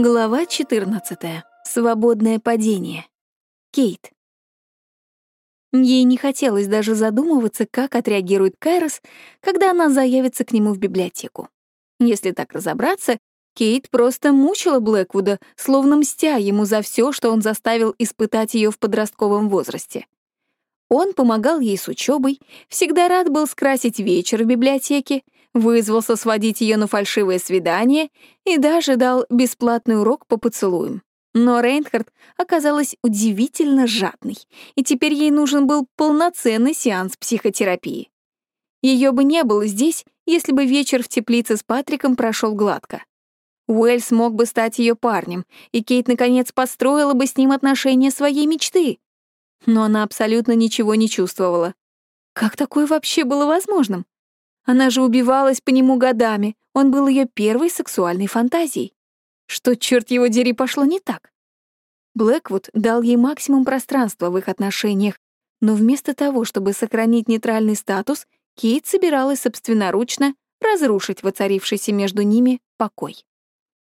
Глава 14. Свободное падение. Кейт. Ей не хотелось даже задумываться, как отреагирует Кайрос, когда она заявится к нему в библиотеку. Если так разобраться, Кейт просто мучила Блэквуда, словно мстя ему за все, что он заставил испытать ее в подростковом возрасте. Он помогал ей с учебой, всегда рад был скрасить вечер в библиотеке, вызвался сводить ее на фальшивое свидание и даже дал бесплатный урок по поцелуям. Но Рейнхард оказалась удивительно жадной, и теперь ей нужен был полноценный сеанс психотерапии. Ее бы не было здесь, если бы вечер в теплице с Патриком прошел гладко. Уэльс мог бы стать ее парнем, и Кейт, наконец, построила бы с ним отношения своей мечты. Но она абсолютно ничего не чувствовала. Как такое вообще было возможным? Она же убивалась по нему годами. Он был ее первой сексуальной фантазией. Что, черт его дери, пошло не так? Блэквуд дал ей максимум пространства в их отношениях, но вместо того, чтобы сохранить нейтральный статус, Кейт собиралась собственноручно разрушить воцарившийся между ними покой.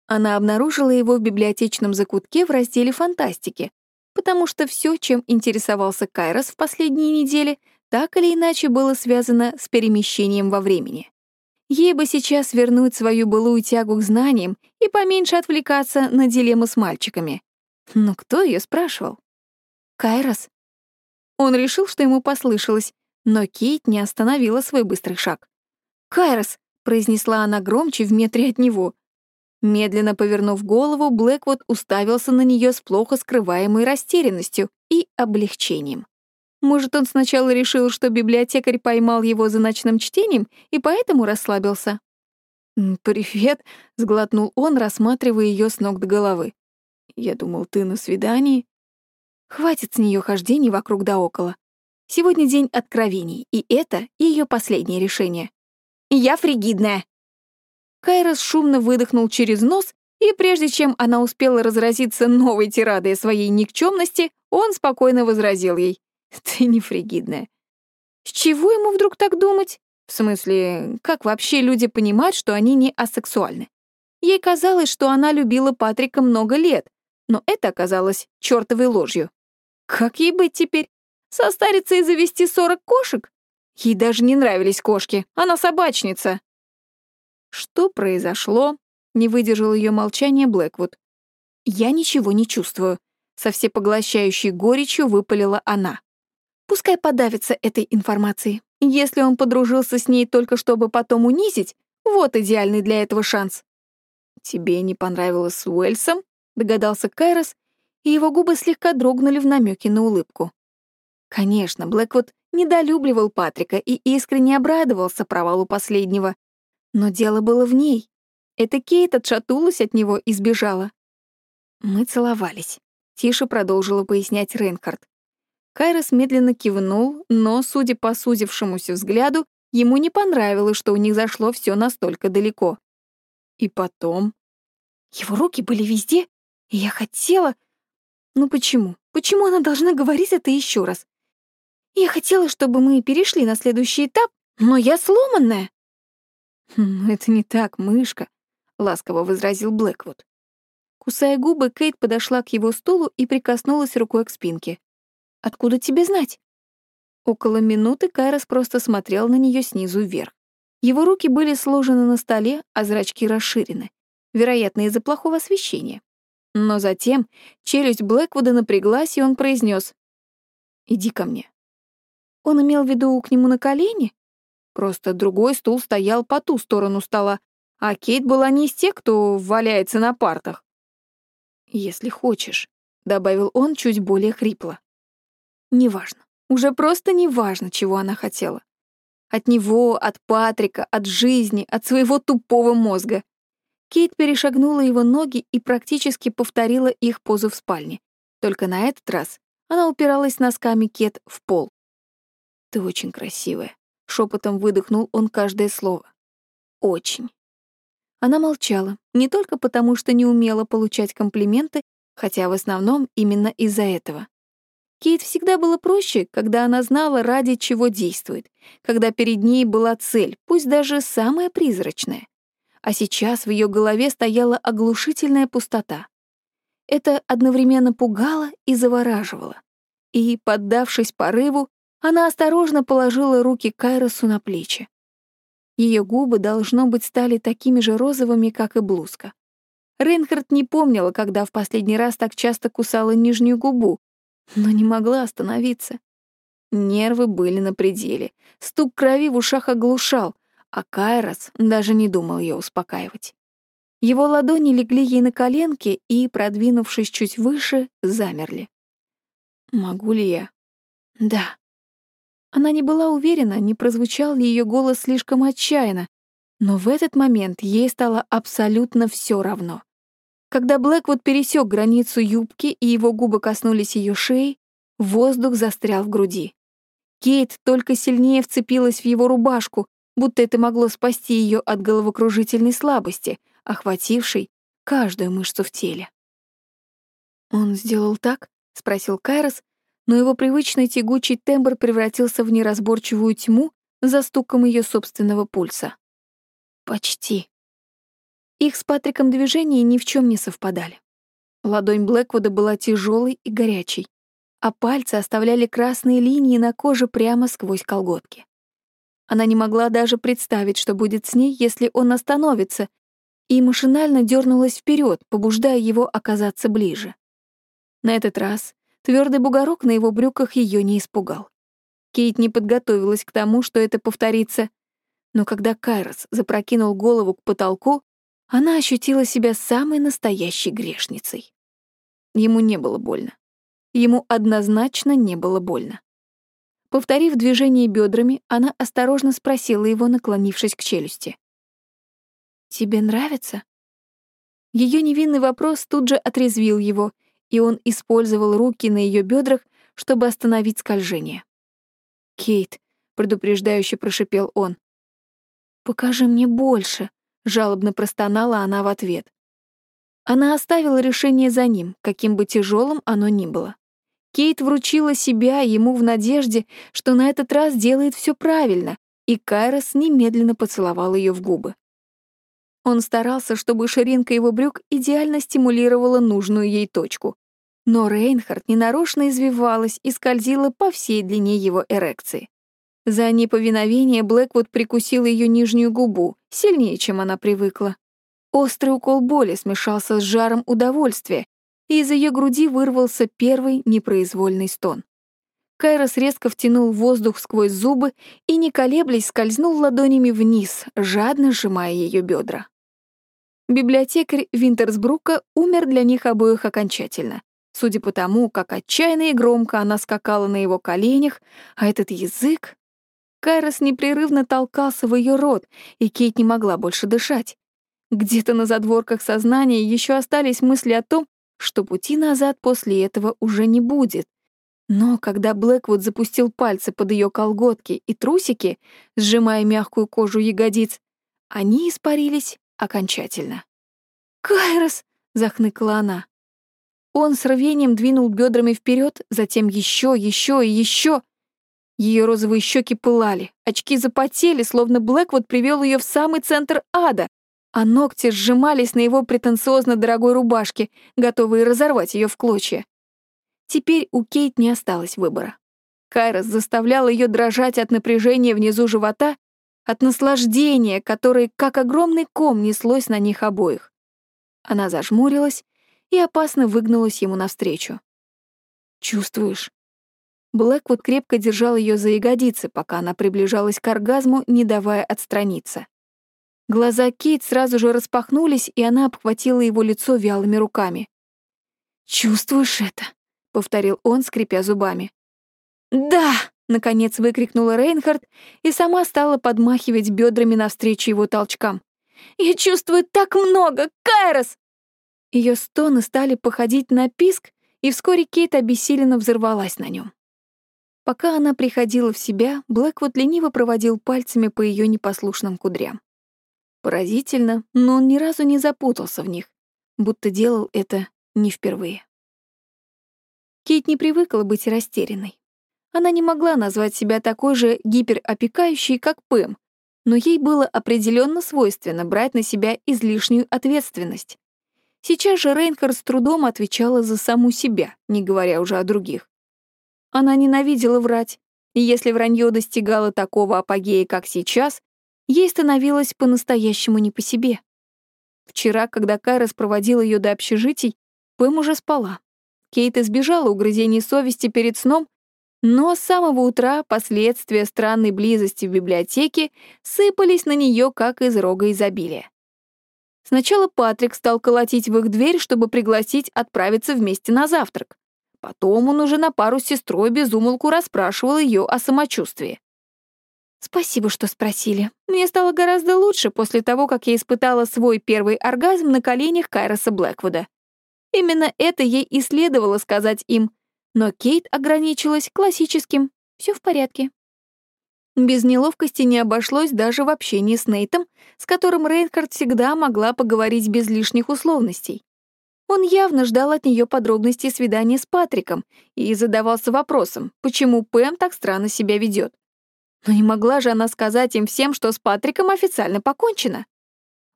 Она обнаружила его в библиотечном закутке в разделе «Фантастики», потому что все, чем интересовался Кайрос в последние недели, так или иначе было связано с перемещением во времени. Ей бы сейчас вернуть свою былую тягу к знаниям и поменьше отвлекаться на дилеммы с мальчиками. Но кто ее спрашивал? Кайрос. Он решил, что ему послышалось, но Кейт не остановила свой быстрый шаг. «Кайрос!» — произнесла она громче в метре от него. Медленно повернув голову, Блэквуд уставился на нее с плохо скрываемой растерянностью и облегчением. Может, он сначала решил, что библиотекарь поймал его за ночным чтением и поэтому расслабился? «Привет», — сглотнул он, рассматривая ее с ног до головы. «Я думал, ты на свидании». Хватит с нее хождений вокруг да около. Сегодня день откровений, и это ее последнее решение. «Я фригидная». Кайрос шумно выдохнул через нос, и прежде чем она успела разразиться новой тирадой своей никчемности, он спокойно возразил ей. Ты не фригидная. С чего ему вдруг так думать? В смысле, как вообще люди понимают, что они не асексуальны? Ей казалось, что она любила Патрика много лет, но это оказалось чертовой ложью. Как ей быть теперь? Состариться и завести сорок кошек? Ей даже не нравились кошки, она собачница. Что произошло? Не выдержал ее молчание Блэквуд. Я ничего не чувствую. Со всепоглощающей горечью выпалила она. Пускай подавится этой информацией. Если он подружился с ней только чтобы потом унизить, вот идеальный для этого шанс. «Тебе не понравилось с Уэльсом?» — догадался Кайрос, и его губы слегка дрогнули в намеке на улыбку. Конечно, Блэквуд недолюбливал Патрика и искренне обрадовался провалу последнего. Но дело было в ней. Это Кейт отшатулась от него и сбежала. Мы целовались. Тише продолжила пояснять Рейнхард. Кайрос медленно кивнул, но, судя по сузившемуся взгляду, ему не понравилось, что у них зашло все настолько далеко. И потом... Его руки были везде, и я хотела... Ну почему? Почему она должна говорить это еще раз? Я хотела, чтобы мы перешли на следующий этап, но я сломанная. «Хм, «Это не так, мышка», — ласково возразил Блэквуд. Кусая губы, Кейт подошла к его стулу и прикоснулась рукой к спинке. Откуда тебе знать?» Около минуты Кайрос просто смотрел на нее снизу вверх. Его руки были сложены на столе, а зрачки расширены, вероятно, из-за плохого освещения. Но затем челюсть Блэквуда напряглась, и он произнес: «Иди ко мне». Он имел в виду к нему на колени? Просто другой стул стоял по ту сторону стола, а Кейт была не из тех, кто валяется на партах. «Если хочешь», — добавил он чуть более хрипло. Неважно. Уже просто неважно, чего она хотела. От него, от Патрика, от жизни, от своего тупого мозга. Кейт перешагнула его ноги и практически повторила их позу в спальне. Только на этот раз она упиралась носками Кет в пол. «Ты очень красивая», — шепотом выдохнул он каждое слово. «Очень». Она молчала, не только потому, что не умела получать комплименты, хотя в основном именно из-за этого. Кейт всегда было проще, когда она знала, ради чего действует, когда перед ней была цель, пусть даже самая призрачная. а сейчас в ее голове стояла оглушительная пустота. Это одновременно пугало и завораживало. И, поддавшись порыву, она осторожно положила руки Кайросу на плечи. Ее губы, должно быть, стали такими же розовыми, как и блузка. Рейнхард не помнила, когда в последний раз так часто кусала нижнюю губу, но не могла остановиться. Нервы были на пределе, стук крови в ушах оглушал, а Кайрос даже не думал ее успокаивать. Его ладони легли ей на коленки и, продвинувшись чуть выше, замерли. «Могу ли я?» «Да». Она не была уверена, не прозвучал ли ее голос слишком отчаянно, но в этот момент ей стало абсолютно все равно. Когда Блэквуд пересек границу юбки и его губы коснулись ее шеи, воздух застрял в груди. Кейт только сильнее вцепилась в его рубашку, будто это могло спасти ее от головокружительной слабости, охватившей каждую мышцу в теле. «Он сделал так?» — спросил Кайрос, но его привычный тягучий тембр превратился в неразборчивую тьму за стуком ее собственного пульса. «Почти», их с Патриком движения ни в чем не совпадали. Ладонь Блэквуда была тяжелой и горячей, а пальцы оставляли красные линии на коже прямо сквозь колготки. Она не могла даже представить, что будет с ней, если он остановится, и машинально дернулась вперед, побуждая его оказаться ближе. На этот раз твердый бугорок на его брюках ее не испугал. Кейт не подготовилась к тому, что это повторится, но когда Кайрос запрокинул голову к потолку, она ощутила себя самой настоящей грешницей. Ему не было больно. Ему однозначно не было больно. Повторив движение бедрами, она осторожно спросила его, наклонившись к челюсти. «Тебе нравится?» Ее невинный вопрос тут же отрезвил его, и он использовал руки на ее бедрах, чтобы остановить скольжение. «Кейт», — предупреждающе прошипел он, — «покажи мне больше», жалобно простонала она в ответ. Она оставила решение за ним, каким бы тяжелым оно ни было. Кейт вручила себя ему в надежде, что на этот раз делает все правильно, и Кайрос немедленно поцеловал ее в губы. Он старался, чтобы ширинка его брюк идеально стимулировала нужную ей точку. Но Рейнхард ненарочно извивалась и скользила по всей длине его эрекции. За неповиновение Блэквуд прикусил ее нижнюю губу, сильнее, чем она привыкла. Острый укол боли смешался с жаром удовольствия, и из ее груди вырвался первый непроизвольный стон. Кайрос резко втянул воздух сквозь зубы и, не колеблясь, скользнул ладонями вниз, жадно сжимая ее бедра. Библиотекарь Винтерсбрука умер для них обоих окончательно. Судя по тому, как отчаянно и громко она скакала на его коленях, а этот язык... Кайрос непрерывно толкался в ее рот, и Кейт не могла больше дышать. Где-то на задворках сознания еще остались мысли о том, что пути назад после этого уже не будет. Но когда Блэквуд запустил пальцы под ее колготки и трусики, сжимая мягкую кожу ягодиц, они испарились окончательно. «Кайрос!» — захныкала она. Он с рвением двинул бедрами вперед, затем еще, еще и еще. Ее розовые щеки пылали, очки запотели, словно Блэквуд привел ее в самый центр ада, а ногти сжимались на его претенциозно дорогой рубашке, готовые разорвать ее в клочья. Теперь у Кейт не осталось выбора. Кайрос заставлял ее дрожать от напряжения внизу живота, от наслаждения, которое, как огромный ком, неслось на них обоих. Она зажмурилась и опасно выгнулась ему навстречу. «Чувствуешь?» Блэквуд крепко держал ее за ягодицы, пока она приближалась к оргазму, не давая отстраниться. Глаза Кейт сразу же распахнулись, и она обхватила его лицо вялыми руками. «Чувствуешь это?» — повторил он, скрипя зубами. «Да!» — наконец выкрикнула Рейнхард и сама стала подмахивать бедрами навстречу его толчкам. «Я чувствую так много! Кайрос!» Ее стоны стали походить на писк, и вскоре Кейт обессиленно взорвалась на нем. Пока она приходила в себя, Блэквуд лениво проводил пальцами по ее непослушным кудрям. Поразительно, но он ни разу не запутался в них, будто делал это не впервые. Кейт не привыкла быть растерянной. Она не могла назвать себя такой же гиперопекающей, как Пэм, но ей было определенно свойственно брать на себя излишнюю ответственность. Сейчас же Рейнхард с трудом отвечала за саму себя, не говоря уже о других. Она ненавидела врать, и если вранье достигало такого апогея, как сейчас, ей становилось по-настоящему не по себе. Вчера, когда Кайрос проводил ее до общежитий, Пэм уже спала. Кейт избежала угрызений совести перед сном, но с самого утра последствия странной близости в библиотеке сыпались на нее, как из рога изобилия. Сначала Патрик стал колотить в их дверь, чтобы пригласить отправиться вместе на завтрак. Потом он уже на пару с сестрой безумолку расспрашивал ее о самочувствии. «Спасибо, что спросили. Мне стало гораздо лучше после того, как я испытала свой первый оргазм на коленях Кайроса Блэквуда. Именно это ей и следовало сказать им, но Кейт ограничилась классическим «все в порядке». Без неловкости не обошлось даже в общении с Нейтом, с которым Рейнхард всегда могла поговорить без лишних условностей. Он явно ждал от нее подробностей свидания с Патриком и задавался вопросом, почему Пэм так странно себя ведет. Но не могла же она сказать им всем, что с Патриком официально покончено.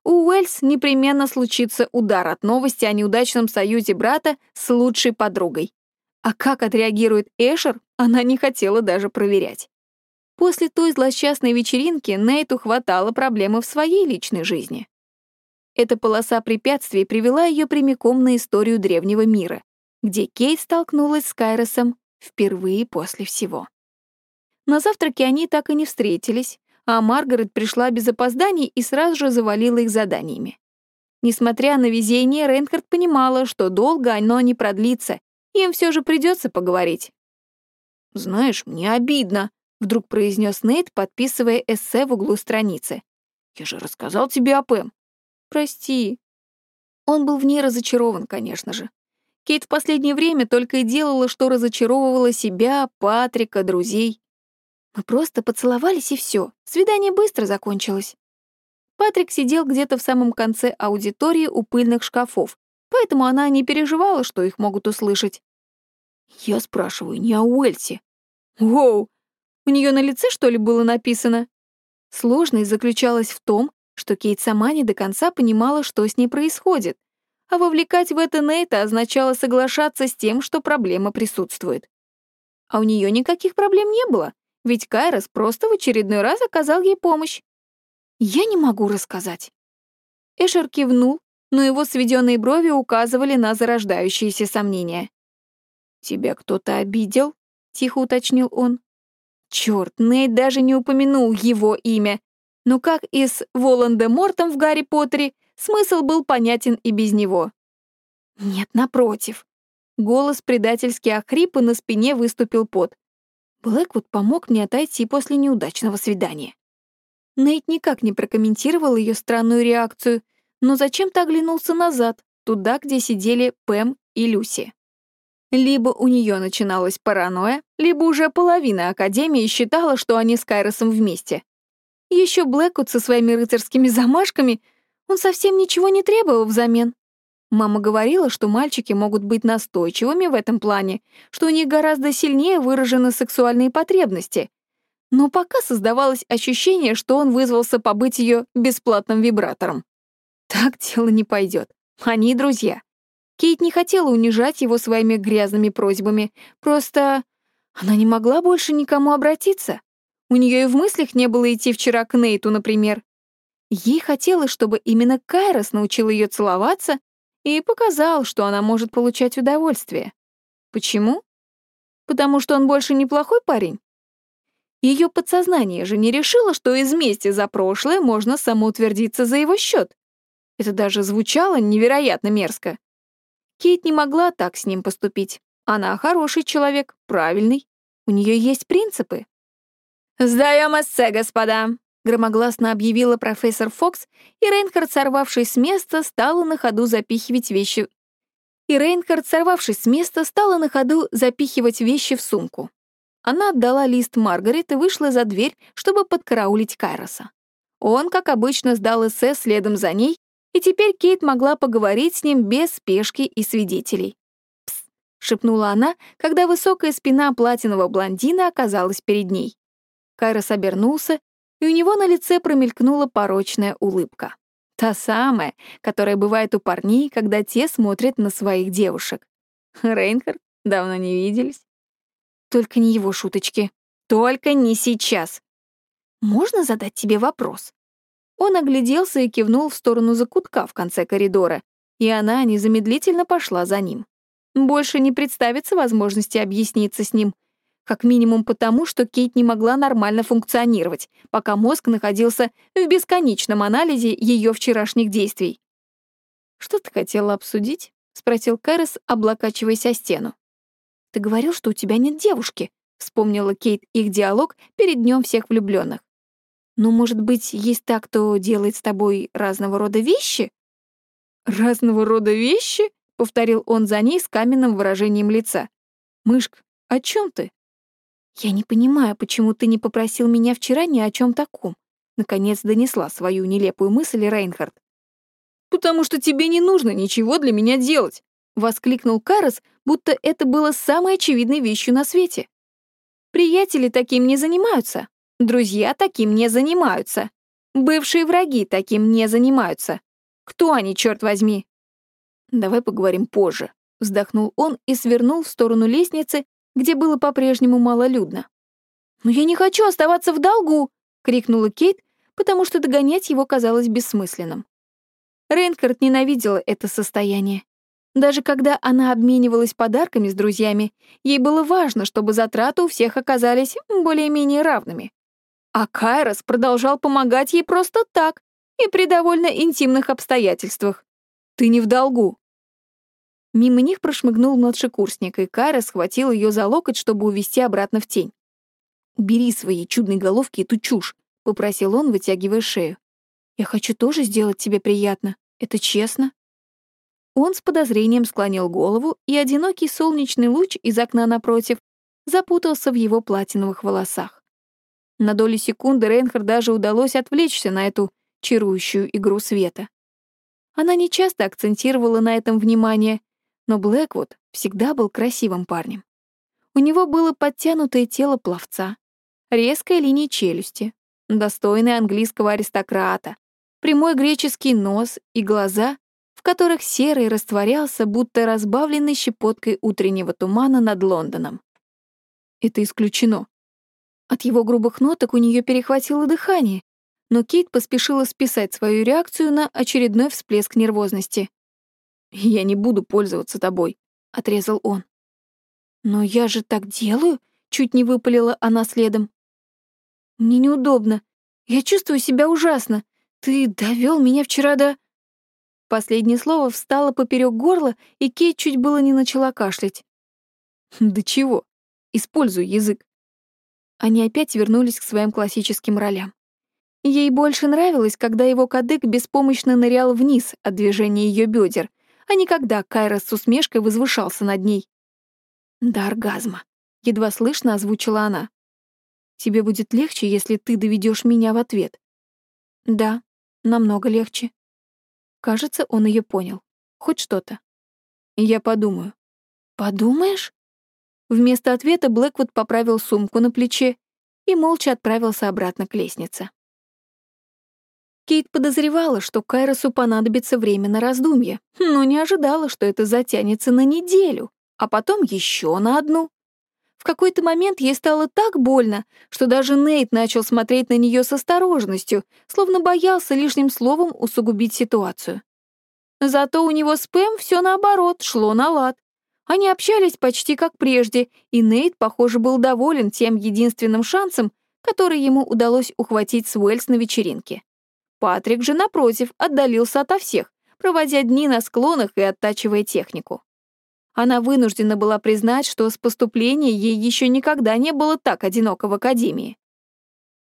У Уэльс непременно случится удар от новости о неудачном союзе брата с лучшей подругой. А как отреагирует Эшер, она не хотела даже проверять. После той злосчастной вечеринки Нейту хватало проблемы в своей личной жизни. Эта полоса препятствий привела ее прямиком на историю древнего мира, где Кейт столкнулась с Кайросом впервые после всего. На завтраке они так и не встретились, а Маргарет пришла без опозданий и сразу же завалила их заданиями. Несмотря на везение, Рейнхард понимала, что долго оно не продлится, им все же придется поговорить. «Знаешь, мне обидно», вдруг произнес Нейт, подписывая эссе в углу страницы. «Я же рассказал тебе о Пэм». «Прости». Он был в ней разочарован, конечно же. Кейт в последнее время только и делала, что разочаровывала себя, Патрика, друзей. Мы просто поцеловались, и все. Свидание быстро закончилось. Патрик сидел где-то в самом конце аудитории у пыльных шкафов, поэтому она не переживала, что их могут услышать. Я спрашиваю не о Уэльсе. Воу, у нее на лице, что ли, было написано? Сложность заключалась в том, что Кейт сама не до конца понимала, что с ней происходит, а вовлекать в это Нейта означало соглашаться с тем, что проблема присутствует. А у нее никаких проблем не было, ведь Кайрос просто в очередной раз оказал ей помощь. «Я не могу рассказать». Эшер кивнул, но его сведенные брови указывали на зарождающиеся сомнения. «Тебя кто-то обидел?» — тихо уточнил он. Черт, Нейт даже не упомянул его имя. Но как и с Волан-де-Мортом в Гарри Поттере, смысл был понятен и без него. Нет, напротив. Голос предательски охрип, и на спине выступил пот. Блэквуд помог мне отойти после неудачного свидания. Нейт никак не прокомментировал ее странную реакцию, но зачем-то оглянулся назад, туда, где сидели Пэм и Люси. Либо у нее начиналась паранойя, либо уже половина Академии считала, что они с Кайросом вместе. Еще Блэквуд со своими рыцарскими замашками, он совсем ничего не требовал взамен. Мама говорила, что мальчики могут быть настойчивыми в этом плане, что у них гораздо сильнее выражены сексуальные потребности. Но пока создавалось ощущение, что он вызвался побыть ее бесплатным вибратором. Так дело не пойдет. Они друзья. Кейт не хотела унижать его своими грязными просьбами, просто она не могла больше никому обратиться. У нее и в мыслях не было идти вчера к Нейту, например. Ей хотелось, чтобы именно Кайрос научил ее целоваться и показал, что она может получать удовольствие. Почему? Потому что он больше неплохой парень? Ее подсознание же не решило, что из мести за прошлое можно самоутвердиться за его счет. Это даже звучало невероятно мерзко. Кейт не могла так с ним поступить. Она хороший человек, правильный. У нее есть принципы. «Сдаем эссе, господа!» — громогласно объявила профессор Фокс, и Рейнхард, сорвавшись с места, стала на ходу запихивать вещи. И Рейнхард, сорвавшись с места, стала на ходу запихивать вещи в сумку. Она отдала лист Маргарет и вышла за дверь, чтобы подкараулить Кайроса. Он, как обычно, сдал эссе следом за ней, и теперь Кейт могла поговорить с ним без спешки и свидетелей. «Пс», — шепнула она, когда высокая спина платинового блондина оказалась перед ней. Кайрос обернулся, и у него на лице промелькнула порочная улыбка. Та самая, которая бывает у парней, когда те смотрят на своих девушек. Рейнхард, давно не виделись. Только не его шуточки. Только не сейчас. Можно задать тебе вопрос? Он огляделся и кивнул в сторону закутка в конце коридора, и она незамедлительно пошла за ним. Больше не представится возможности объясниться с ним, как минимум потому, что Кейт не могла нормально функционировать, пока мозг находился в бесконечном анализе ее вчерашних действий. «Что ты хотела обсудить?» — спросил Кэрос, облокачиваясь о стену. «Ты говорил, что у тебя нет девушки», — вспомнила Кейт их диалог перед днем всех влюбленных. «Ну, может быть, есть так, кто делает с тобой разного рода вещи?» «Разного рода вещи?» — повторил он за ней с каменным выражением лица. «Мышка, о чем ты?» «Я не понимаю, почему ты не попросил меня вчера ни о чем таком», наконец донесла свою нелепую мысль Рейнхард. «Потому что тебе не нужно ничего для меня делать», воскликнул Карас, будто это было самой очевидной вещью на свете. «Приятели таким не занимаются, друзья таким не занимаются, бывшие враги таким не занимаются. Кто они, черт возьми?» «Давай поговорим позже», вздохнул он и свернул в сторону лестницы, где было по-прежнему малолюдно. «Но я не хочу оставаться в долгу!» — крикнула Кейт, потому что догонять его казалось бессмысленным. Рейнхард ненавидела это состояние. Даже когда она обменивалась подарками с друзьями, ей было важно, чтобы затраты у всех оказались более-менее равными. А Кайрос продолжал помогать ей просто так и при довольно интимных обстоятельствах. «Ты не в долгу», Мимо них прошмыгнул младший курсник, и Кайра схватил ее за локоть, чтобы увести обратно в тень. «Убери свои чудной головки эту чушь», — попросил он, вытягивая шею. «Я хочу тоже сделать тебе приятно. Это честно?» Он с подозрением склонил голову, и одинокий солнечный луч из окна напротив запутался в его платиновых волосах. На долю секунды Рейнхард даже удалось отвлечься на эту чарующую игру света. Она нечасто акцентировала на этом внимание, но Блэквуд всегда был красивым парнем. У него было подтянутое тело пловца, резкая линия челюсти, достойный английского аристократа, прямой греческий нос и глаза, в которых серый растворялся, будто разбавленный щепоткой утреннего тумана над Лондоном. Это исключено. От его грубых ноток у нее перехватило дыхание, но Кейт поспешила списать свою реакцию на очередной всплеск нервозности. «Я не буду пользоваться тобой», — отрезал он. «Но я же так делаю», — чуть не выпалила она следом. «Мне неудобно. Я чувствую себя ужасно. Ты довел меня вчера до...» Последнее слово встало поперек горла, и Кейт чуть было не начала кашлять. «Да чего? Используй язык». Они опять вернулись к своим классическим ролям. Ей больше нравилось, когда его кадык беспомощно нырял вниз от движения ее бедер, а не когда Кайрос с усмешкой возвышался над ней. «До оргазма», — едва слышно озвучила она. «Тебе будет легче, если ты доведешь меня в ответ». «Да, намного легче». Кажется, он ее понял. Хоть что-то. «Я подумаю». «Подумаешь?» Вместо ответа Блэквуд поправил сумку на плече и молча отправился обратно к лестнице. Кейт подозревала, что Кайросу понадобится время на раздумье, но не ожидала, что это затянется на неделю, а потом еще на одну. В какой-то момент ей стало так больно, что даже Нейт начал смотреть на нее с осторожностью, словно боялся лишним словом усугубить ситуацию. Зато у него с Пэм все наоборот, шло на лад. Они общались почти как прежде, и Нейт, похоже, был доволен тем единственным шансом, который ему удалось ухватить с Уэльс на вечеринке. Патрик же, напротив, отдалился ото всех, проводя дни на склонах и оттачивая технику. Она вынуждена была признать, что с поступления ей еще никогда не было так одиноко в академии.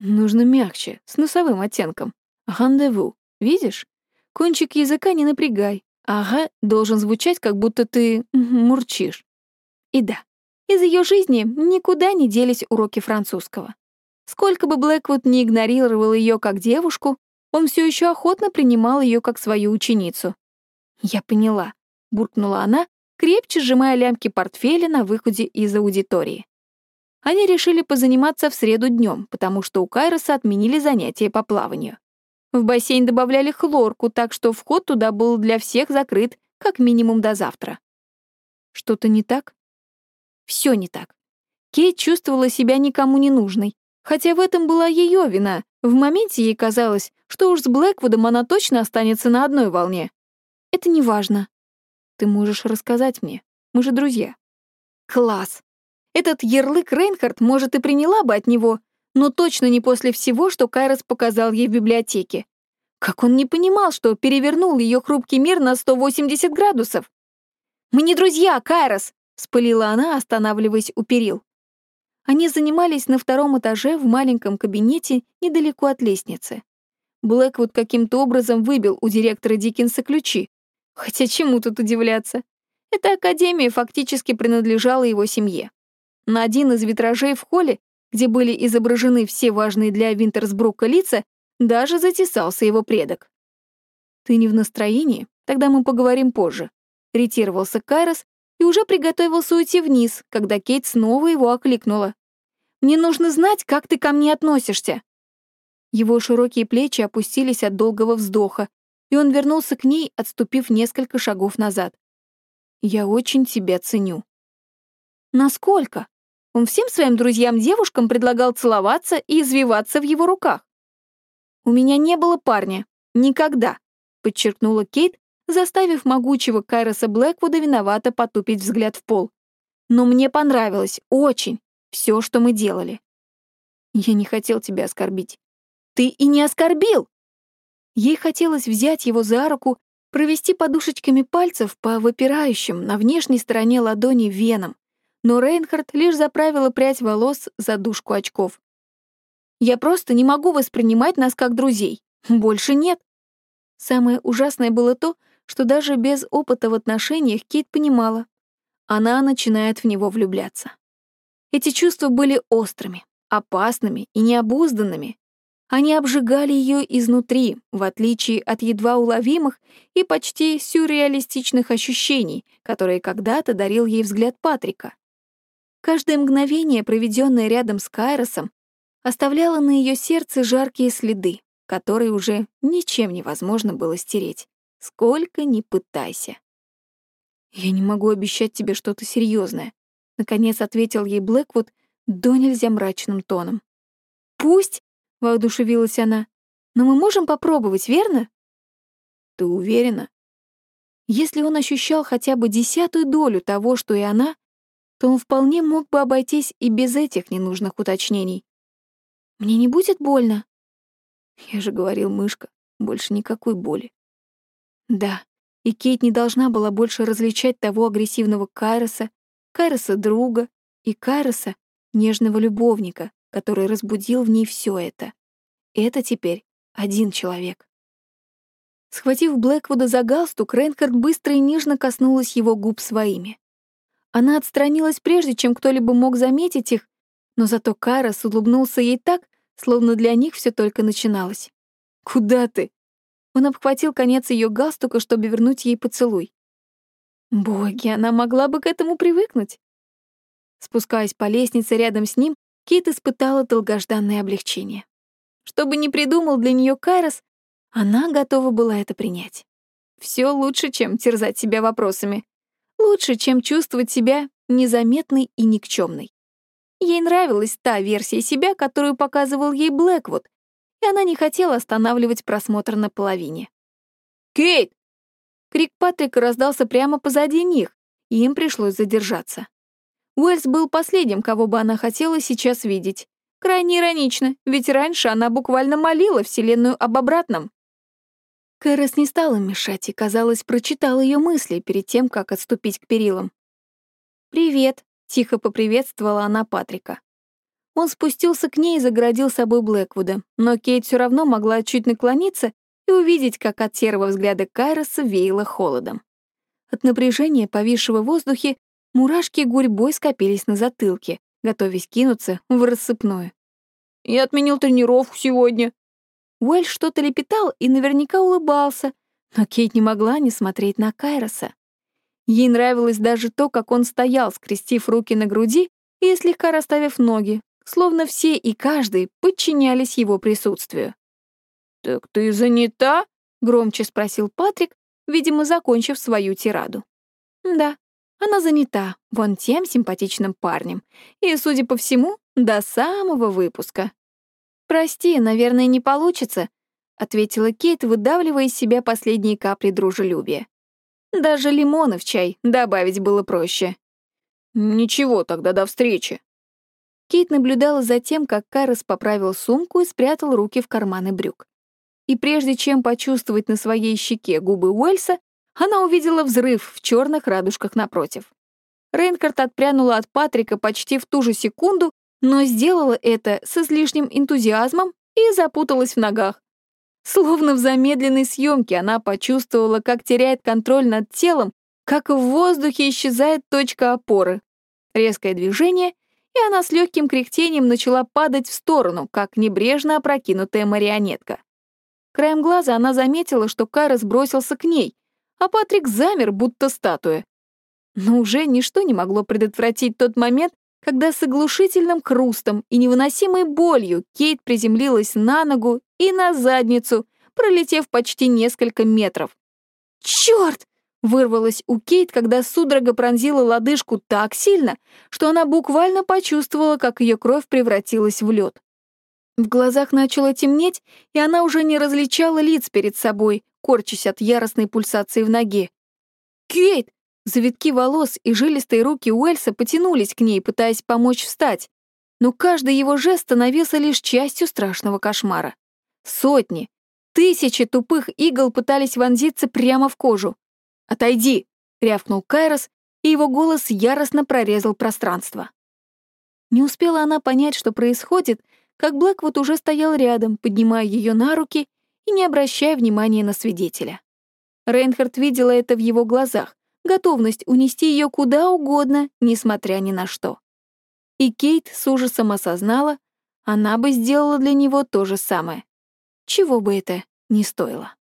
Нужно мягче, с носовым оттенком. Рандеву, видишь? Кончик языка не напрягай. Ага, должен звучать, как будто ты мурчишь. И да, из ее жизни никуда не делись уроки французского. Сколько бы Блэквуд не игнорировал ее как девушку, он все еще охотно принимал ее как свою ученицу. «Я поняла», — буркнула она, крепче сжимая лямки портфеля на выходе из аудитории. они решили позаниматься в среду днем, потому что у Кайроса отменили занятия по плаванию. В бассейн добавляли хлорку, так что вход туда был для всех закрыт, как минимум до завтра. Что-то не так? Все не так. Кейт чувствовала себя никому не нужной, хотя в этом была ее вина. В моменте ей казалось, что уж с Блэквудом она точно останется на одной волне. Это не важно. Ты можешь рассказать мне. Мы же друзья. Класс. Этот ярлык Рейнхард, может, и приняла бы от него, но точно не после всего, что Кайрос показал ей в библиотеке. Как он не понимал, что перевернул ее хрупкий мир на 180 градусов? «Мы не друзья, Кайрос!» — спылила она, останавливаясь у перил. Они занимались на втором этаже в маленьком кабинете недалеко от лестницы. Блэквуд каким-то образом выбил у директора Диккенса ключи. Хотя чему тут удивляться? Эта академия фактически принадлежала его семье. На один из витражей в холле, где были изображены все важные для Винтерсбрука лица, даже затесался его предок. «Ты не в настроении? Тогда мы поговорим позже», — ретировался Кайрос и уже приготовился уйти вниз, когда Кейт снова его окликнула. «Мне нужно знать, как ты ко мне относишься». Его широкие плечи опустились от долгого вздоха, и он вернулся к ней, отступив несколько шагов назад. «Я очень тебя ценю». «Насколько?» Он всем своим друзьям-девушкам предлагал целоваться и извиваться в его руках. «У меня не было парня. Никогда», — подчеркнула Кейт, заставив могучего Кайроса Блэквуда виновато потупить взгляд в пол. «Но мне понравилось, очень, все, что мы делали». «Я не хотел тебя оскорбить». «Ты и не оскорбил!» Ей хотелось взять его за руку, провести подушечками пальцев по выпирающим на внешней стороне ладони венам, но Рейнхард лишь заправила прядь волос за дужку очков. «Я просто не могу воспринимать нас как друзей. Больше нет». Самое ужасное было то, что даже без опыта в отношениях Кейт понимала. Она начинает в него влюбляться. Эти чувства были острыми, опасными и необузданными. Они обжигали ее изнутри, в отличие от едва уловимых и почти сюрреалистичных ощущений, которые когда-то дарил ей взгляд Патрика. Каждое мгновение, проведенное рядом с Кайросом, оставляло на ее сердце жаркие следы, которые уже ничем невозможно было стереть, сколько ни пытайся. «Я не могу обещать тебе что-то серьезное, наконец ответил ей Блэквуд до нельзя мрачным тоном. «Пусть», — воодушевилась она, — «но мы можем попробовать, верно?» «Ты уверена?» Если он ощущал хотя бы десятую долю того, что и она, то он вполне мог бы обойтись и без этих ненужных уточнений. «Мне не будет больно?» Я же говорил, мышка, больше никакой боли. Да, и Кейт не должна была больше различать того агрессивного Кайроса, Кайроса друга и Кайроса нежного любовника, который разбудил в ней все это. Это теперь один человек. Схватив Блэквуда за галстук, Рейнхард быстро и нежно коснулась его губ своими. Она отстранилась прежде, чем кто-либо мог заметить их, но зато Карас улыбнулся ей так, словно для них все только начиналось. «Куда ты?» Он обхватил конец ее галстука, чтобы вернуть ей поцелуй. Боги, она могла бы к этому привыкнуть. Спускаясь по лестнице рядом с ним, Кит испытала долгожданное облегчение. Что бы ни придумал для нее Кайрос, она готова была это принять. Все лучше, чем терзать себя вопросами. Лучше, чем чувствовать себя незаметной и никчемной. Ей нравилась та версия себя, которую показывал ей Блэквуд, и она не хотела останавливать просмотр на половине. «Кейт!» Крик Патрика раздался прямо позади них, и им пришлось задержаться. Уэльс был последним, кого бы она хотела сейчас видеть. Крайне иронично, ведь раньше она буквально молила Вселенную об обратном. Кэрос не стала мешать и, казалось, прочитал ее мысли перед тем, как отступить к перилам. «Привет», — тихо поприветствовала она Патрика. Он спустился к ней и загородил собой Блэквуда, но Кейт все равно могла чуть наклониться и увидеть, как от серого взгляда Кайроса веяло холодом. От напряжения, повисшего в воздухе, мурашки гурьбой скопились на затылке, готовясь кинуться в рассыпную. «Я отменил тренировку сегодня», Уэль что-то лепетал и наверняка улыбался, но Кейт не могла не смотреть на Кайроса. Ей нравилось даже то, как он стоял, скрестив руки на груди, и слегка расставив ноги, словно все и каждый подчинялись его присутствию. «Так ты занята?» — громче спросил Патрик, видимо, закончив свою тираду. «Да, она занята вон тем симпатичным парнем, и, судя по всему, до самого выпуска». «Прости, наверное, не получится», — ответила Кейт, выдавливая из себя последние капли дружелюбия. Даже лимона в чай добавить было проще. «Ничего, тогда до встречи». Кейт наблюдала за тем, как Карас поправил сумку и спрятал руки в карманы брюк. И прежде чем почувствовать на своей щеке губы Уэльса, она увидела взрыв в черных радужках напротив. Рейнкард отпрянула от Патрика почти в ту же секунду, но сделала это с излишним энтузиазмом и запуталась в ногах. Словно в замедленной съемке она почувствовала, как теряет контроль над телом, как в воздухе исчезает точка опоры. Резкое движение, и она с легким кряхтением начала падать в сторону, как небрежно опрокинутая марионетка. Краем глаза она заметила, что Кайрос бросился к ней, а Патрик замер, будто статуя. Но уже ничто не могло предотвратить тот момент, когда с оглушительным хрустом и невыносимой болью Кейт приземлилась на ногу и на задницу, пролетев почти несколько метров. «Чёрт!» — вырвалось у Кейт, когда судорога пронзила лодыжку так сильно, что она буквально почувствовала, как ее кровь превратилась в лед. В глазах начало темнеть, и она уже не различала лиц перед собой, корчась от яростной пульсации в ноге. «Кейт!» Завитки волос и жилистые руки Уэльса потянулись к ней, пытаясь помочь встать, но каждый его жест становился лишь частью страшного кошмара. Сотни, тысячи тупых игл пытались вонзиться прямо в кожу. «Отойди!» — рявкнул Кайрос, и его голос яростно прорезал пространство. Не успела она понять, что происходит, как Блэквуд уже стоял рядом, поднимая ее на руки и не обращая внимания на свидетеля. Рейнхард видела это в его глазах, готовность унести ее куда угодно, несмотря ни на что. И Кейт с ужасом осознала, она бы сделала для него то же самое. Чего бы это ни стоило.